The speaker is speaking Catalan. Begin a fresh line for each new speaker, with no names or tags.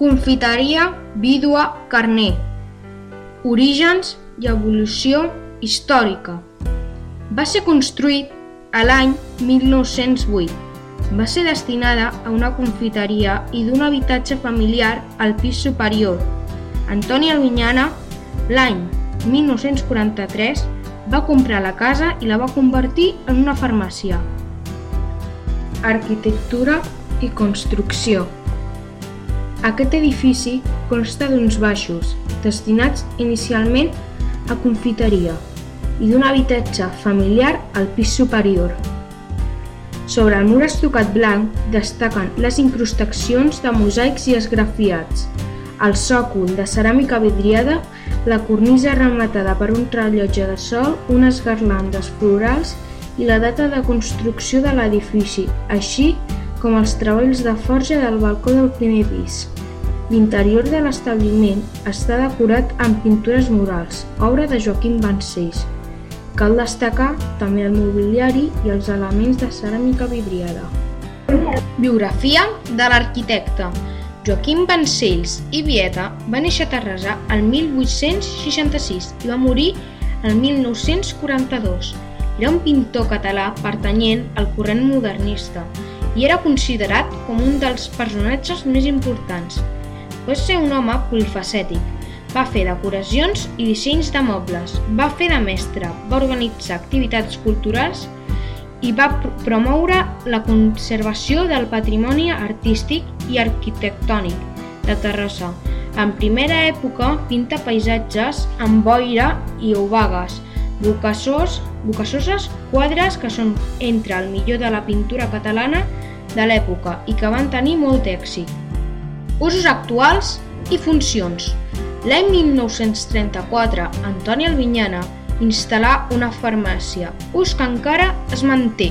Confiteria Vídua Carner. Orígens i evolució històrica. Va ser construït a l'any 1908. Va ser destinada a una confiteria i d'un habitatge familiar al pis superior. Antoni Albinyana, l'any 1943, va comprar la casa i la va convertir en una farmàcia. Arquitectura i construcció. Aquest edifici consta d'uns baixos, destinats inicialment a confiteria, i d'un habitatge familiar al pis superior. Sobre el mur estucat blanc destaquen les incrustacions de mosaics i esgrafiats, el sòcol de ceràmica vidriada, la cornisa rematada per un rellotge de sol, unes garlandes florals i la data de construcció de l'edifici, així com els treballs de forja del balcó del primer pis. L'interior de l'establiment està decorat amb pintures murals, obra de Joaquim Vancells. Cal destacar també el mobiliari i els elements de ceràmica vidriada. Biografia de l'arquitecte Joaquim Vancells i Vieta va néixer a Terrassa el 1866 i va morir el 1942. Era un pintor català pertanyent al corrent modernista i era considerat com un dels personatges més importants. Va ser un home polifacètic. Va fer decoracions i dissenys de mobles, va fer de mestre, va organitzar activitats culturals i va promoure la conservació del patrimoni artístic i arquitectònic de Terrassa. En primera època pinta paisatges amb boira i obagues, bocassós, bocassoses quadres que són entre el millor de la pintura catalana de l'època i que van tenir molt èxit. Usos actuals i funcions. L'any 1934, Antoni Albinyana instal·là una farmàcia, ús que encara es manté.